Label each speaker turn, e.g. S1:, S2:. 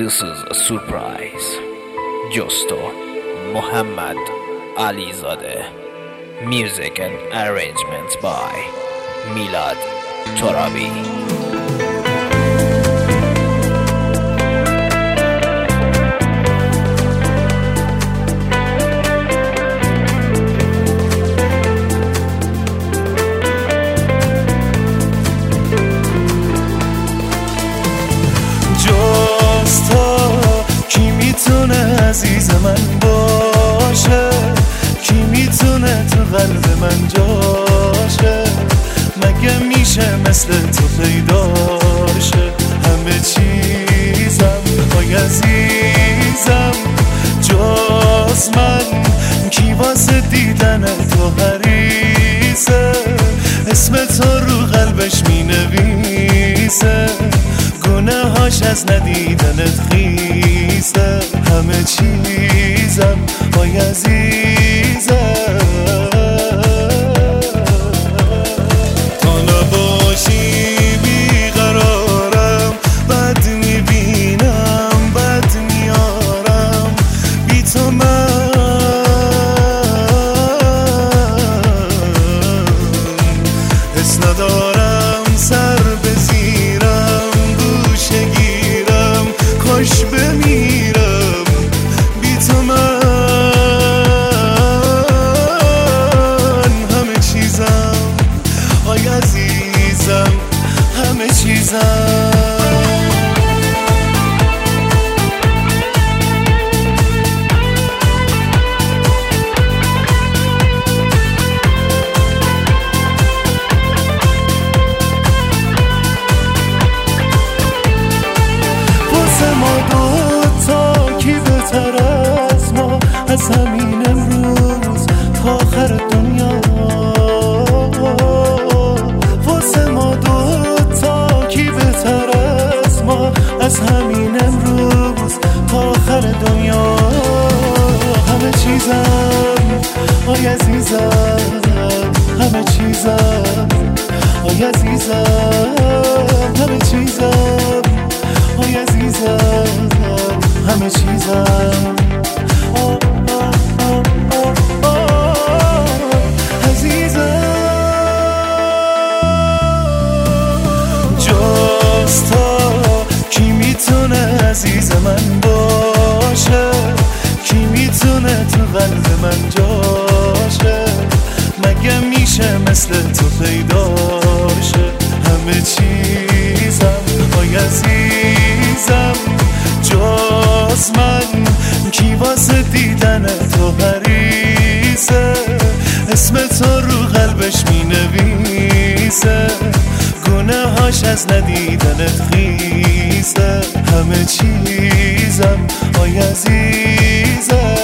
S1: This is a surprise. Justo Muhammad Alizadeh Music and arrangements by Milad Torabi
S2: عزیز من باشه. کی می‌تونه تو قلب من جاشه؟ مگه میشه مثل تو پیداشه همه چیزم های عزیزم جز من. کی واسه دیدن تو حریصه؟ اسم تو رو قلبش می‌نویسه. گناه هاش از ندیدنت خیسه همه چیزم های عزیزم. تا نباشی بیقرارم بد می‌بینم بد میارم بی تو من حس ندارم. چیزم واسه ما کی از ما؟ از همین چیزم آی عزیزم همه چیزم. آی عزیزم همه چیزم. مثل تو پیداشه همه چیزم آی عزیزم. جز من کی واسه دیدن تو حریصه؟ اسم تو رو قلبش می‌نویسه. گناه هاش از ندیدنت خیسه. همه چیزم آی عزیزم.